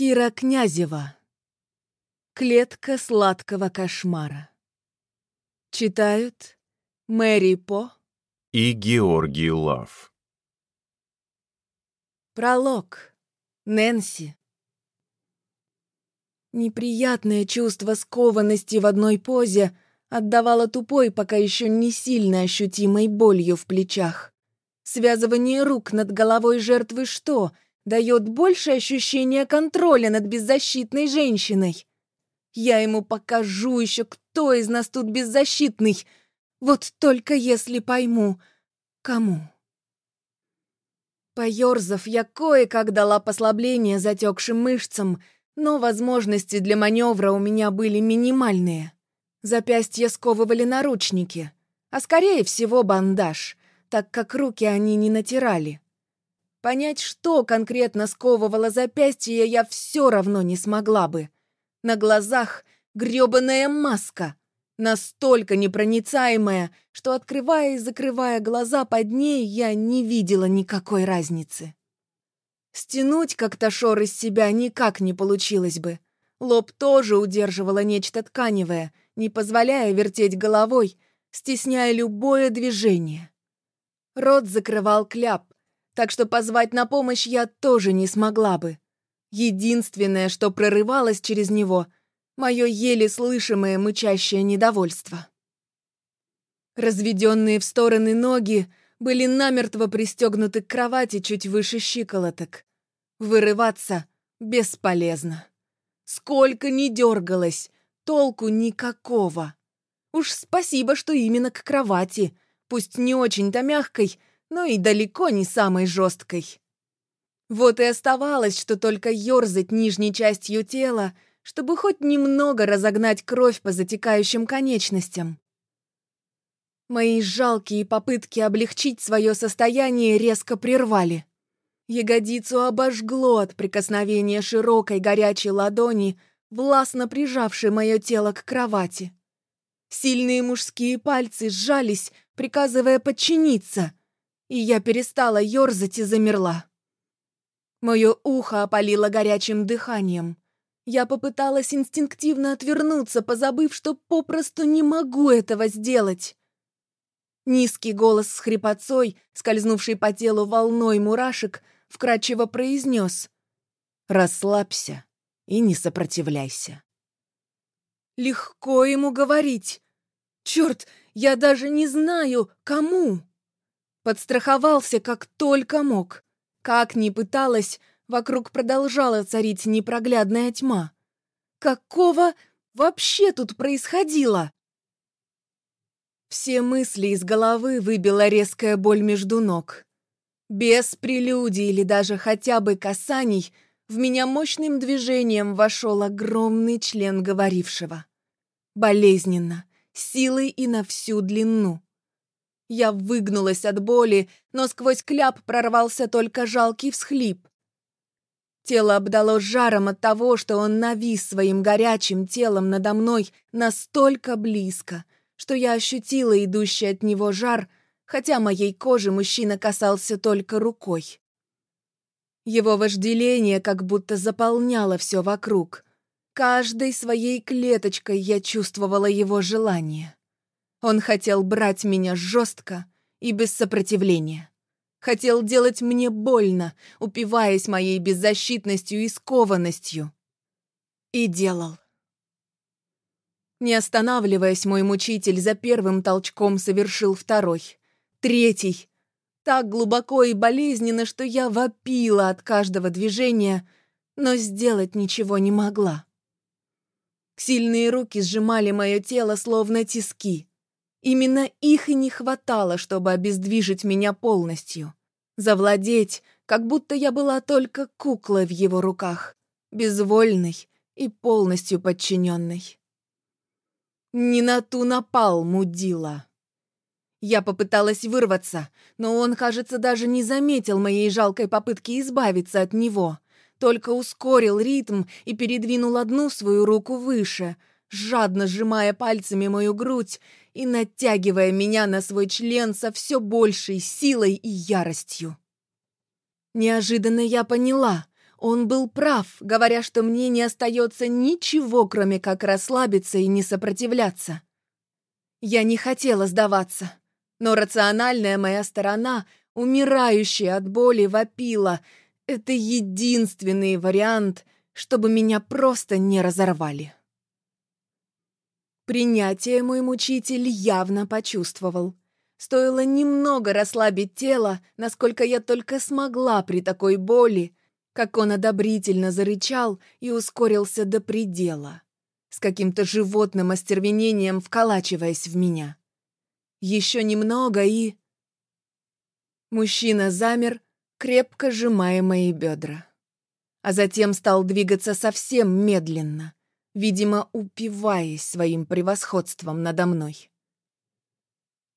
Кира Князева. Клетка сладкого кошмара. Читают Мэри По и Георгий Лав. Пролог. Нэнси. Неприятное чувство скованности в одной позе отдавало тупой, пока еще не сильно ощутимой болью в плечах. Связывание рук над головой жертвы что, дает больше ощущения контроля над беззащитной женщиной? Я ему покажу еще, кто из нас тут беззащитный. Вот только если пойму, кому. Поёрзав, я кое-как дала послабление затекшим мышцам, но возможности для маневра у меня были минимальные. Запястья сковывали наручники, а скорее всего бандаж, так как руки они не натирали. Понять, что конкретно сковывало запястье, я все равно не смогла бы. На глазах грёбаная маска, настолько непроницаемая, что, открывая и закрывая глаза под ней, я не видела никакой разницы. Стянуть как-то шор из себя никак не получилось бы. Лоб тоже удерживало нечто тканевое, не позволяя вертеть головой, стесняя любое движение. Рот закрывал кляп, так что позвать на помощь я тоже не смогла бы. Единственное, что прорывалось через него — мое еле слышимое мычащее недовольство. Разведенные в стороны ноги были намертво пристегнуты к кровати чуть выше щиколоток. Вырываться бесполезно. Сколько ни дергалась, толку никакого. Уж спасибо, что именно к кровати, пусть не очень-то мягкой, но и далеко не самой жесткой. Вот и оставалось, что только ерзать нижней частью тела, чтобы хоть немного разогнать кровь по затекающим конечностям. Мои жалкие попытки облегчить свое состояние резко прервали. Ягодицу обожгло от прикосновения широкой горячей ладони, властно прижавшей мое тело к кровати. Сильные мужские пальцы сжались, приказывая подчиниться, и я перестала ерзать и замерла. Мое ухо опалило горячим дыханием. Я попыталась инстинктивно отвернуться, позабыв, что попросту не могу этого сделать. Низкий голос с хрипотцой, скользнувший по телу волной мурашек, вкрадчиво произнес «Расслабься и не сопротивляйся». Легко ему говорить. Черт, я даже не знаю, кому. Подстраховался как только мог. Как ни пыталась, вокруг продолжала царить непроглядная тьма. Какого вообще тут происходило? Все мысли из головы выбила резкая боль между ног. Без прелюдий или даже хотя бы касаний в меня мощным движением вошел огромный член говорившего. Болезненно, силой и на всю длину. Я выгнулась от боли, но сквозь кляп прорвался только жалкий всхлип. Тело обдало жаром от того, что он навис своим горячим телом надо мной настолько близко, что я ощутила идущий от него жар, хотя моей кожи мужчина касался только рукой. Его вожделение как будто заполняло все вокруг. Каждой своей клеточкой я чувствовала его желание. Он хотел брать меня жестко и без сопротивления. Хотел делать мне больно, упиваясь моей беззащитностью и скованностью. И делал. Не останавливаясь, мой мучитель за первым толчком совершил второй, третий. Так глубоко и болезненно, что я вопила от каждого движения, но сделать ничего не могла. Сильные руки сжимали мое тело, словно тиски. Именно их и не хватало, чтобы обездвижить меня полностью. Завладеть, как будто я была только куклой в его руках, безвольной и полностью подчиненной. Не на ту напал, мудила. Я попыталась вырваться, но он, кажется, даже не заметил моей жалкой попытки избавиться от него, только ускорил ритм и передвинул одну свою руку выше, жадно сжимая пальцами мою грудь и натягивая меня на свой член со все большей силой и яростью. Неожиданно я поняла, он был прав, говоря, что мне не остается ничего, кроме как расслабиться и не сопротивляться. Я не хотела сдаваться, но рациональная моя сторона, умирающая от боли, вопила. Это единственный вариант, чтобы меня просто не разорвали. Принятие мой мучитель явно почувствовал. Стоило немного расслабить тело, насколько я только смогла при такой боли, как он одобрительно зарычал и ускорился до предела, с каким-то животным остервенением вколачиваясь в меня. Еще немного и... Мужчина замер, крепко сжимая мои бедра. А затем стал двигаться совсем медленно, видимо, упиваясь своим превосходством надо мной.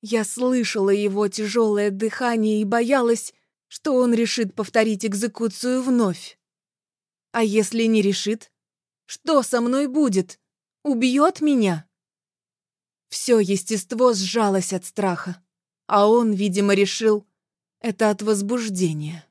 Я слышала его тяжелое дыхание и боялась, что он решит повторить экзекуцию вновь. А если не решит? Что со мной будет? Убьет меня? Все естество сжалось от страха, а он, видимо, решил, это от возбуждения.